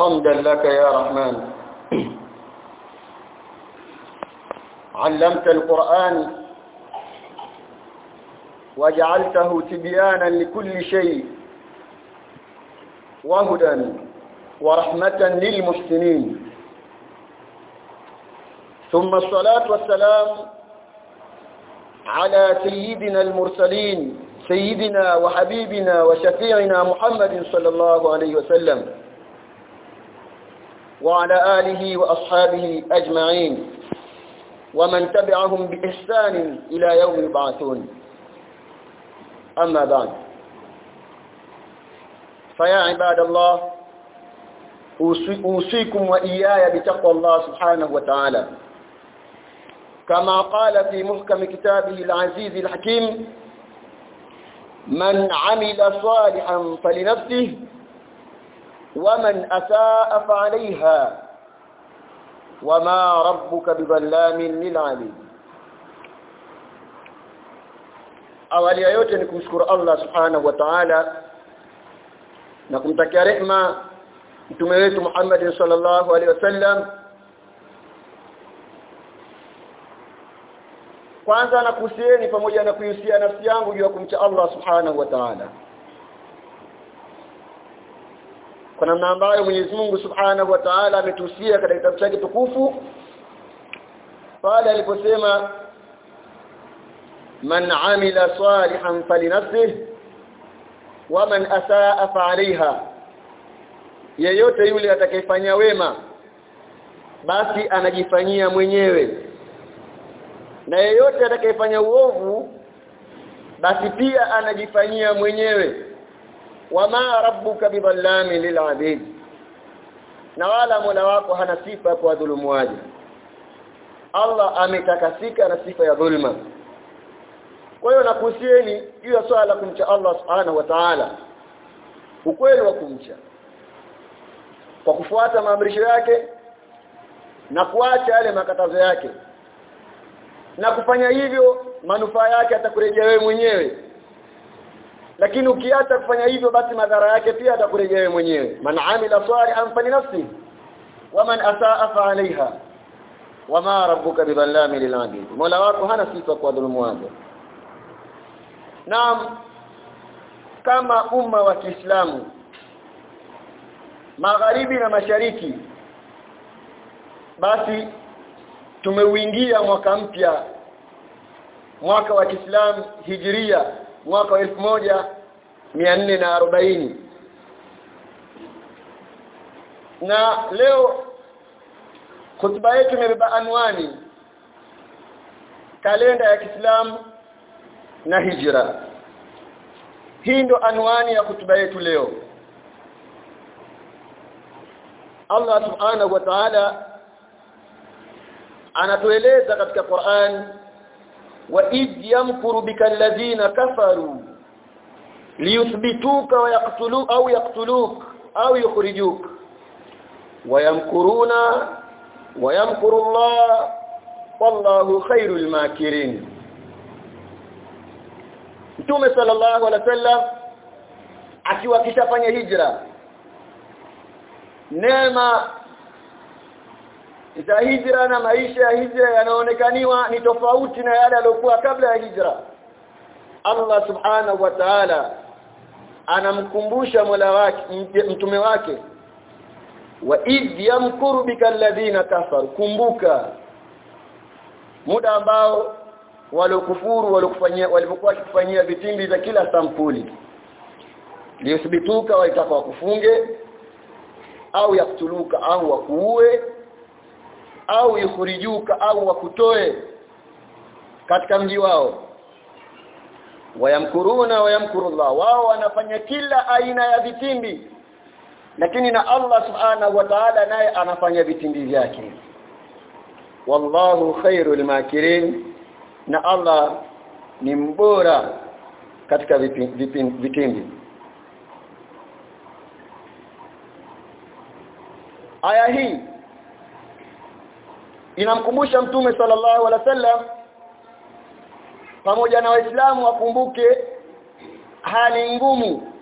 حمدا لك يا رحمن. علمت القرآن وجعلته تبيانا لكل شيء وهدى ورحمة للمحسنين. ثم الصلاة والسلام على سيدنا المرسلين سيدنا وحبيبنا وشفيعنا محمد صلى الله عليه وسلم. وعلى آله وأصحابه أجمعين. ومن تبعهم بإحسان إلى يوم يبعثون. أما بعد. فيا عباد الله أوصيكم وإياي بتقوى الله سبحانه وتعالى. كما قال في محكم كتابه العزيز الحكيم من عمل صالحا فلنفسه waman asaa fa alaiha wama rabbuka bidhallamin lilabid awali ya yote ni kumshukuru Allah subhanahu wa ta'ala na kumtakia rehma mtume wetu Muhammad sallallahu alaihi wasallam. Kwanza nakuhusieni pamoja na kuihusia nafsi yangu juu ya kumcha Allah subhanahu wa ta'ala. Kwa namna ambayo Mwenyezi Mungu Subhanahu wa Ta'ala ametuhusia katika kitabu chake tukufu pale aliposema man amila salihan falinafsihi wa man asaa fa'alayha yeyote yule atakayefanya wema basi anajifanyia mwenyewe. Na yeyote atakayefanya uovu basi pia anajifanyia mwenyewe wama rabbuka bidhallami lil'abid na wala mola wako hana sifa kwa dhulumu waje. Allah ametakasika na sifa ya dhulma. Kwa hiyo nakuhusieni juu ya swala kumcha Allah subhanahu wa ta'ala. Ukweli wa kumcha. Kwa kufuata maamrisho yake na kuacha yale makatazo yake. Na kufanya hivyo manufaa yake atakurejea wewe mwenyewe lakini ukiacha kufanya hivyo basi madhara yake pia atakurejea wewe mwenyewe. Man amila salihan falinafsi waman asaa fa alaiha wama rabbuka bidhallami lilabid mola wako hana sifa kwa dhulumu wake. Naam kama umma wa Kiislamu magharibi na mashariki basi tumeuingia mwaka mpya mwaka wa Kiislamu hijiria mwaka wa elfu moja mia nne na arobaini. Na leo khutba yetu imebeba anwani kalenda ya Kiislamu na hijra. Hii ndo anwani ya khutba yetu leo. Allah subhanahu wa ta'ala anatueleza katika Qur'an وإذ يمكر بك الذين كفروا ليثبتوك ويقتلوك أو يقتلوك أو يخرجوك. ويمكرون ويمكر الله والله خير الماكرين. Mtume sallallahu alaihi wasallam akiwa kishafanya hijra neema za hijra na maisha ya hijra yanaonekaniwa ni tofauti na yale yaliokuwa kabla ya hijra. Allah subhanahu wa ta'ala anamkumbusha Mola wake mtume wake. Wa idh yamkuru bika alladhina kafaru kumbuka muda ambao waliokufuru walikufanyia walipokuwa kufanyia vitimbi za kila sampuli. Liyuthbituka waitaka wakufunge au yaktuluka au wakuue au yukhrijuka au wakutoe katika mji wao. Wayamkuruna wayamkurullah. Wao wanafanya kila aina ya vitimbi. Lakini na Allah subhanahu wa ta'ala naye anafanya vitimbi vyake. Wallahu khairul makirin. Na Allah ni mbora katika vitimbi. Aya hii inamkumbusha mtume sallallahu alaihi wasallam pamoja na waislamu wakumbuke hali ngumu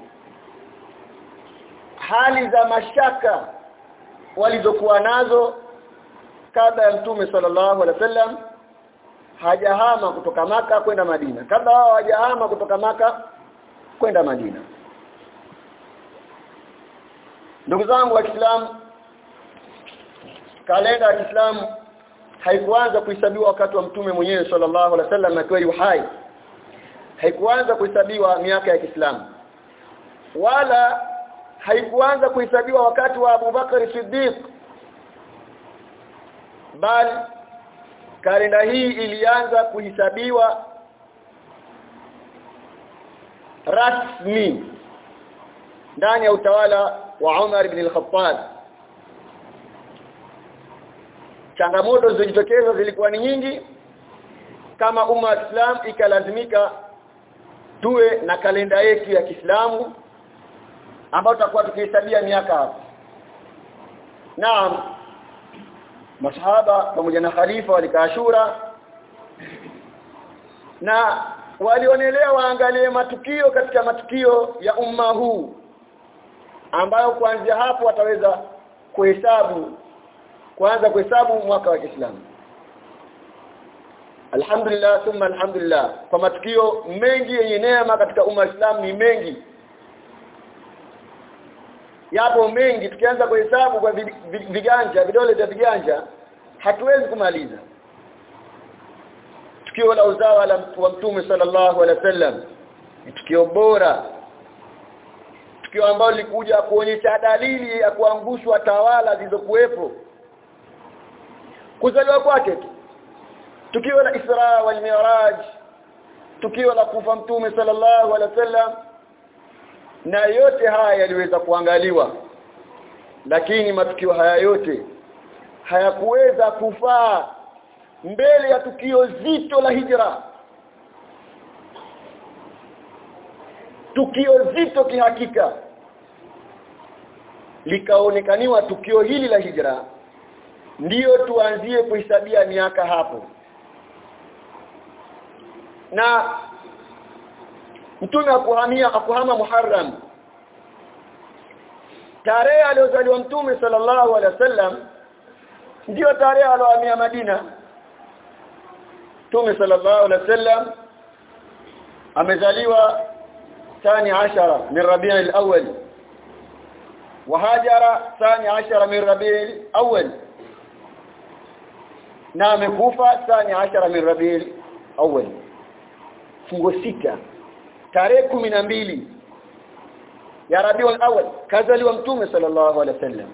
hali za mashaka walizokuwa nazo kabla ya mtume sallallahu alaihi wasallam hajahama kutoka maka kwenda Madina. Kabla hao hajahama kutoka maka kwenda Madina. Ndugu zangu wa Kiislamu kalenda ya Kiislamu haikuanza kuhesabiwa wakati wa mtume mwenyewe sallallahu alaihi wasallam akiwa yuhai haikuanza kuhesabiwa miaka ya Kiislamu. Wala haikuanza kuhesabiwa wakati wa Abu Bakar Siddiq. Bali kalenda hii ilianza kuhesabiwa rasmi ndani ya utawala wa Umar ibn al-Khattab changamoto zilizojitokeza zilikuwa ni nyingi. Kama umma wa Islam ikalazimika tuwe na kalenda yetu ya Kiislamu ambayo tutakuwa tukihesabia miaka hapo. Naam masahaba pamoja na khalifa walikaashura na walionelea waangalie matukio katika matukio ya umma huu ambayo kuanzia hapo wataweza kuhesabu kuanza kuhesabu mwaka wa Kiislamu. Alhamdulillah thumma alhamdulillah. Kwa matukio mengi yenye neema katika umma Islam ni mengi. Yapo mengi. Tukianza kuhesabu kwa viganja vidole vya viganja hatuwezi kumaliza. Tukio la uzawa la wa mtume sallallahu alaihi wasallam tukio bora. Tukio ambalo likuja kuonyesha dalili ya kuangushwa tawala zilizokuwepo kuzaliwa kwake tu. Tukio la Isra wal Mi'raj. Tukio la kufa mtume sallallahu alaihi wasallam. Na yote haya yaliweza kuangaliwa. Lakini matukio haya yote hayakuweza kufaa mbele ya tukio zito la hijra. Tukio zito kihakika. Likaonekaniwa tukio hili la hijra ndiyo tuanzie kuhesabia miaka hapo na mtume akuhamia akuhama Muharram tarehe aliyozaliwa mtume sallallahu alaihi wasallam ndiyo tarehe aliyohamia Madina mtume sallallahu alaihi wasallam amezaliwa ثاني عشر من ربيع الأول وهاجر ثاني عشر من ربيع الأول na amekufa sani ashara min rabiul awwal. Fungo sita. Tarehe mbili ya rabiul awwal kazaliwa mtume sallallahu alaihi wasallam.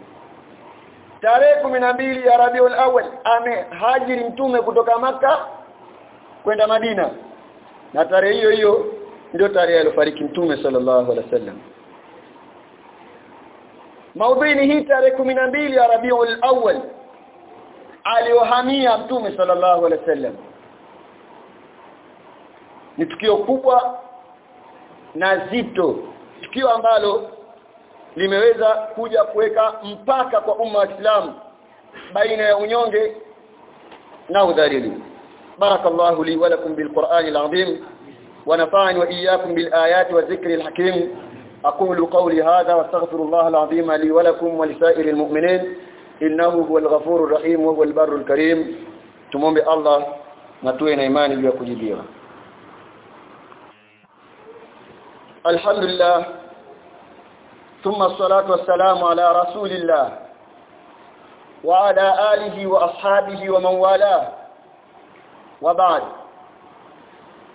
Tarehe mbili ya rabiul awwal amehajiri mtume kutoka maka kwenda Madina. Na tarehe hiyo hiyo ndio tarehe aliyofariki mtume sallallahu alaihi wasallam. Maudhui ni hii tarehe mbili ya rabiul awwal. Aliohamia mtume sallallahu alaihi wasallam ni tukio kubwa na zito tukio ambalo limeweza kuja kuweka mpaka kwa umma wa Islam baina ya unyonge na udhalili barakallahu li wa lakum bil qur'anil azim ونفعني وإياكم بالآيات والذكر الحكيم أقول قولي هذا واستغفر الله العظيم لي ولكم ولسائر المؤمنين إنه هو الغفور الرحيم وهو البر الكريم تمومي الله نتوين إيماني بيكجديرا الحمد لله ثم الصلاة والسلام على رسول الله وعلى آله وأصحابه ومن والاه وبعد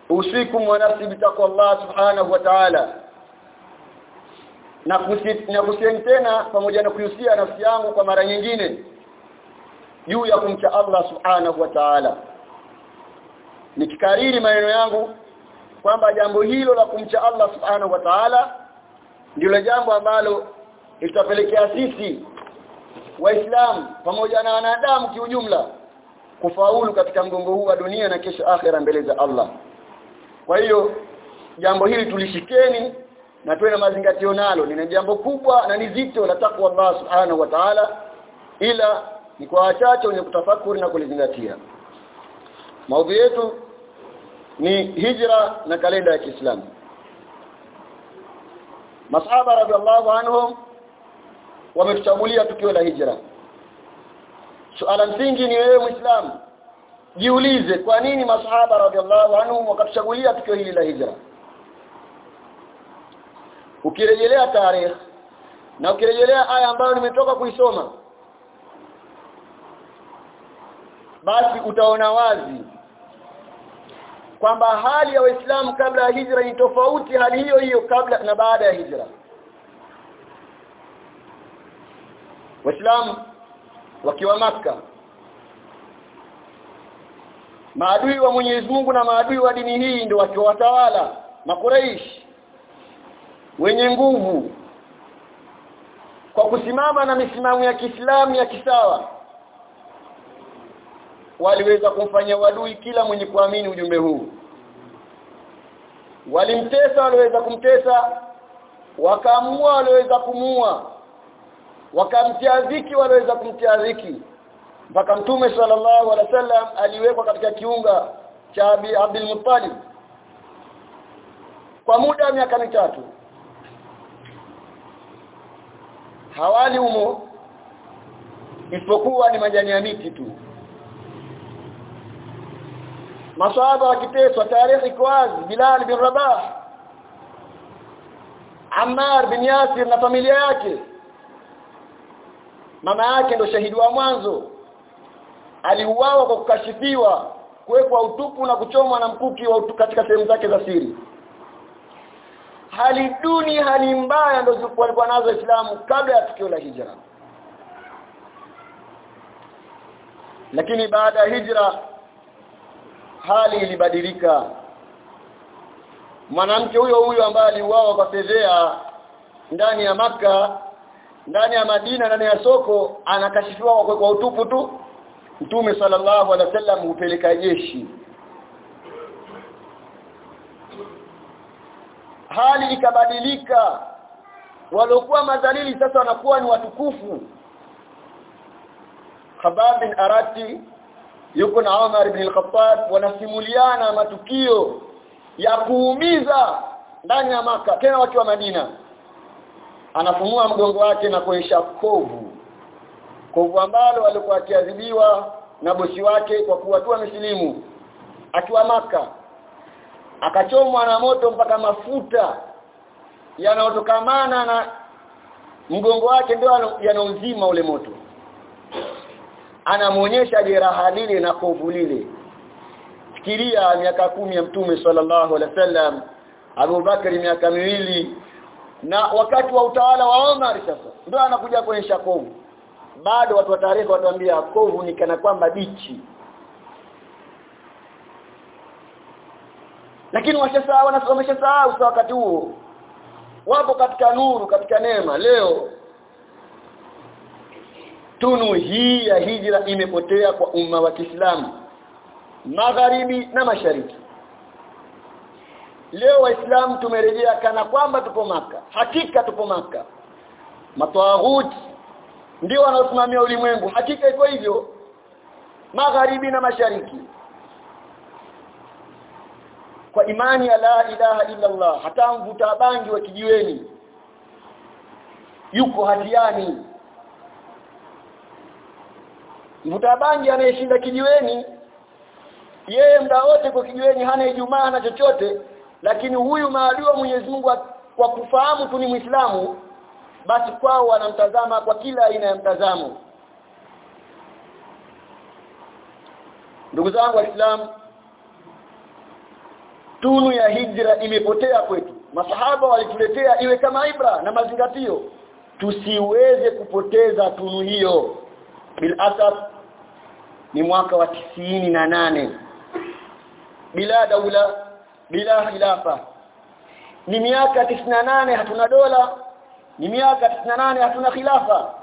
usikum wa nafsi bitaqwa Allah subhanahu wa ta'ala Na kusieni tena pamoja na kuhusia nafsi yangu kwa mara nyingine juu ya kumcha Allah subhanahu wa ta'ala. Nikikariri maneno yangu kwamba jambo hilo la kumcha Allah subhanahu wa ta'ala ndilo jambo ambalo litapelekea sisi waislamu pamoja na wanadamu kiujumla kufaulu katika mgongo huu wa dunia na kesho akhera mbele za Allah. Kwa hiyo jambo hili tulishikeni na tuwe na mazingatio nalo. Ni jambo kubwa na ni zito la takwa Allah subhanahu wa ta'ala ila ni kwa wachache wenye kutafakuri na kulizingatia. Maudhi yetu ni hijra na kalenda ya Kiislamu. Masahaba radhiallahu anhum wametuchagulia tukio la hijra. Suala msingi ni wewe muislamu jiulize kwa nini masahaba radhiallahu anhum wakatuchagulia tukio hili la hijra ukirejelea tarehe na ukirejelea aya ambayo nimetoka kuisoma basi utaona wazi kwamba hali ya waislamu kabla ya hijra ni tofauti hali hiyo hiyo kabla na baada ya hijra. Waislamu wakiwa maka maadui wa Mwenyezi Mungu na maadui wa dini hii ndio wakiwatawala makuraish wenye nguvu. Kwa kusimama na misimamo ya Kiislamu ya kisawa waliweza kumfanyia wadui kila mwenye kuamini ujumbe huu. Walimtesa waliweza kumtesa wakamua waliweza kumua wakamtia dhiki waliweza kumtia dhiki. Mpaka mtume sallallahu alaihi wasallam aliwekwa katika kiunga cha Abi Abdul Muttalib. Kwa muda wa miaka mitatu hawali humo isipokuwa ni majani ya miti tu. Maswahaba wakiteswa tarehe iko wazi Bilal bin Rabah Ammar bin Yasir na familia yake. Mama yake ndo shahidi wa mwanzo. Aliuawa kwa kukashifiwa kuwekwa utupu na kuchomwa na mkuki wa utu katika sehemu zake za siri hali duni hali mbaya ndio walikuwa nazo waislamu kabla ya tukio la hijra. Lakini baada ya hijra hali ilibadilika. Mwanamke huyo huyo ambaye aliuawa kwa fedhea ndani ya maka ndani ya Madina ndani ya soko anakashifiwa kwa, utupu tu. Mtume sallallahu alaihi wasallam hupeleka jeshi hali ikabadilika. Waliokuwa madhalili sasa wanakuwa ni watukufu. Khabab bin Arati yuko na Umar ibn al-Khattab wanasimuliana matukio ya kuumiza ndani ya maka tena watu wa Madina. Anafumua mgongo wake na kuonyesha kovu. Kovu ambalo alikuwa akiadhibiwa na bosi wake kwa kuwa tu amesilimu akiwa maka akachomwa na moto mpaka mafuta yanayotokamana na mgongo wake ndio yanauzima ule moto. Anamuonyesha jeraha lile na kovu lile. Fikiria miaka kumi ya mtume sallallahu alaihi wasallam Abu Bakari miaka miwili na wakati wa utawala wa Omar sasa ndio anakuja kuonyesha kovu bado watu wa tarehe watuambia kovu ni kana kwamba bichi lakini washasahau wameshasahau sawa wakati huo. Wapo katika nuru katika neema. Leo tunu hii ya hijra imepotea kwa umma wa Kiislamu. Magharibi na mashariki. Leo waislamu tumerejea kana kwamba tupo maka hakika tupo maka matawaghuti ndio wanaosimamia ulimwengu. Hakika iko hivyo. Magharibi na mashariki kwa imani ya la ilaha illa Allah hata mvuta bangi wa kijiweni yuko hatiani. Mvuta bangi anayeshinda kijiweni yeye muda wote kwa kijiweni hana ijumaa na chochote lakini huyu maadui Mwenyezi Mungu kwa kufahamu tu ni Muislamu basi kwao wanamtazama kwa kila aina ya mtazamo. Ndugu zangu waislamu tunu ya hijra imepotea kwetu. Masahaba walituletea iwe kama ibra na mazingatio. Tusiweze kupoteza tunu hiyo. Bil asaf ni mwaka wa tisini na nane. Bila daula bila khilafa ni miaka nane hatuna dola. Ni miaka nane hatuna khilafa.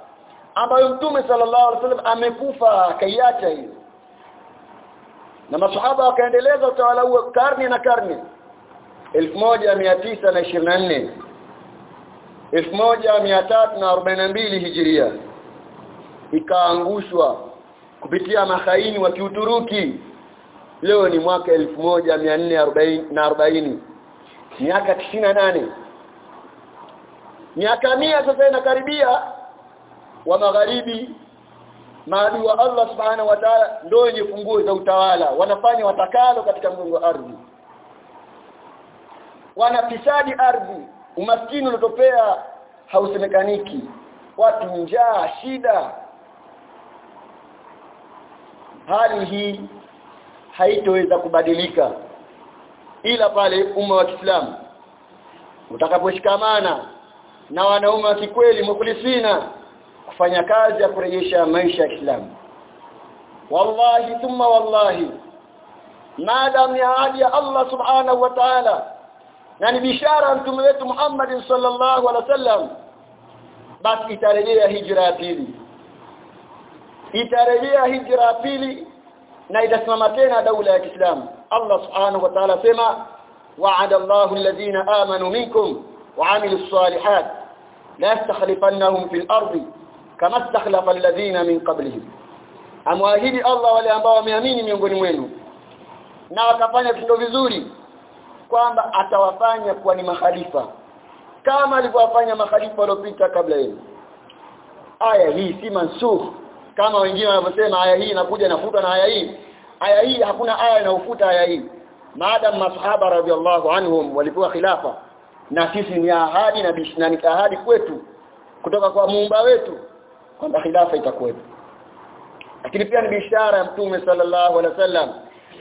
Ambayo mtume sallallahu alaihi wasallam amekufa akaiacha hiyo na masahaba wakaendeleza utawala huo karne na karne. 1924 1342 hijiria. Ikaangushwa kupitia mahaini wa kiuturuki. Leo ni mwaka 1440 miaka 98 miaka 100 sasa inakaribia wa magharibi maadui wa Allah subhanahu wa ta'ala ndio wenye funguo za utawala. Wanafanya watakalo katika mgongo ardhi. Wanafisadi ardhi. Umaskini uliotopea hausemekaniki. Watu njaa shida. Hali hii haitoweza kubadilika ila pale umma wa Kiislamu utakaposhikamana na wanaume wa kikweli mukhlisina kufanya kazi ya kurejesha maisha ya Kiislamu wallahi thumma wallahi maadam ya ahadi ya Allah subhanahu wa ta'ala na ni bishara mtume wetu Muhammad sallallahu alaihi wasallam basi itarejea hijra ya pili itarejea hijra ya pili na itasimama tena daula ya Kiislamu Allah subhanahu wa ta'ala sema wa'ada Allahu alladhina amanu minkum وعملوا الصالحات لا يستخلفنهم في الأرض kama stakhlafa alladhina min qablihim. Amwaahidi Allah wale ambao wameamini miongoni mwenu. Na wakafanya vitendo vizuri kwamba atawafanya kuwa ni mahalifa kama alivyowafanya mahalifa waliopita kabla yenu. Aya hii si mansukh. Kama wengine wanavyosema aya hii inakuja nafuta na aya hii. Aya hii hakuna aya inayofuta aya hii. Maadam masahaba radhiallahu anhum walipewa khilafa. Na sisi ni ahadi na bishnani ahadi kwetu. Kutoka kwa muumba wetu kwamba khilafa itakuwepo. Lakini pia ni bishara ya mtume sallallahu alaihi wasallam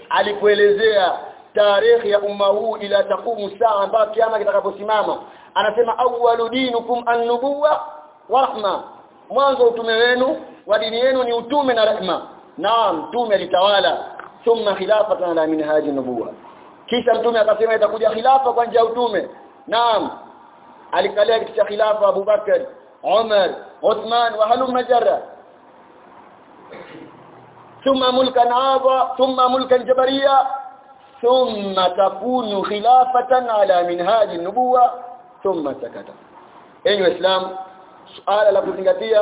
alipoelezea tarehe ya umma huu ila takumu saa ambayo kiama kitakaposimama. Anasema awwalu dinukum an-nubuwa wa rahma. Mwanzo utume wenu wa dini yenu ni utume na rehma. Naam mtume alitawala. Thumma khilafatan ala minhaji nubuwa. Kisha mtume akasema itakuja khilafa kwa njia ya utume. Naam alikalia kiti cha khilafa Abu Bakar Umar عثمان وهلم halum ثم ملكا mulkan ثم ملكا جبريا ثم تكون takunu على منهاج nubuwa thumma sakata. Enyi waislamu suala la kuzingatia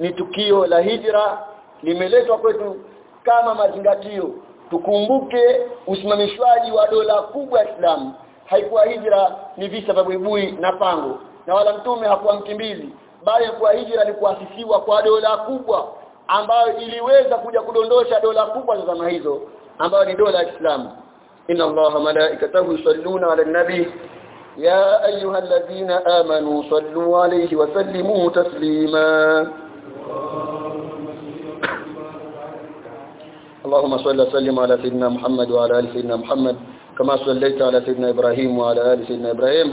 ni tukio la hijra limeletwa kwetu kama mazingatio. Tukumbuke usimamishwaji wa dola kubwa ya Islamu haikuwa hijra ni visa vya buibui na pango na wala mtume hakuwa mkimbizi bali kwa hijra ni kuasisiwa kwa dola kubwa ambayo iliweza kuja kudondosha dola kubwa za zama hizo ambayo ni dola ya Kiislamu inna allaha malaikatahu yusalluna ala nabi ya ayyuhalladhina amanu sallu alayhi wa sallimu taslima اللهم صل وسلم على سيدنا محمد وعلى ال سيدنا محمد كما صليت على سيدنا إبراهيم وعلى آل سيدنا إبراهيم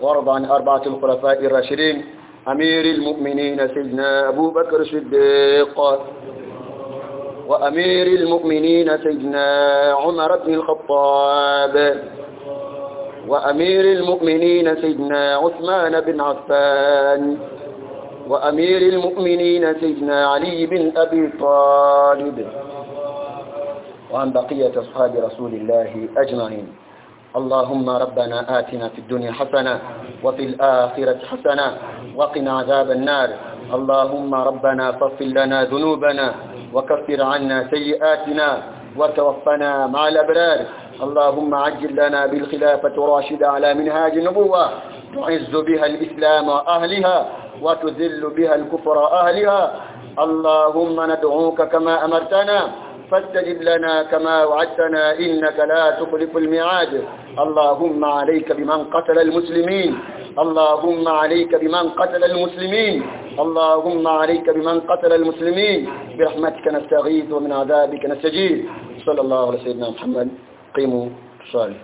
وارض عن أربعة الخلفاء الراشدين. أمير المؤمنين سيدنا أبو بكر الصديق. وأمير المؤمنين سيدنا عمر بن الخطاب. وأمير المؤمنين سيدنا عثمان بن عفان. وأمير المؤمنين سيدنا علي بن أبي طالب. وعن بقية أصحاب رسول الله أجمعين. اللهم ربنا آتنا في الدنيا حسنة وفي الآخرة حسنة وقنا عذاب النار. اللهم ربنا فاغفر لنا ذنوبنا وكفر عنا سيئاتنا وتوفنا مع الأبرار. اللهم عجل لنا بالخلافة راشدة على منهاج النبوة. تعز بها الإسلام وأهلها وتذل بها الكفر أهلها اللهم ندعوك كما أمرتنا فاستجب لنا كما وعدتنا إنك لا تخلف الميعاد. اللهم عليك بمن قتل المسلمين. اللهم عليك بمن قتل المسلمين. اللهم عليك بمن قتل المسلمين. برحمتك نستغيث ومن عذابك نستجيب صلى الله على سيدنا محمد. قيموا صالح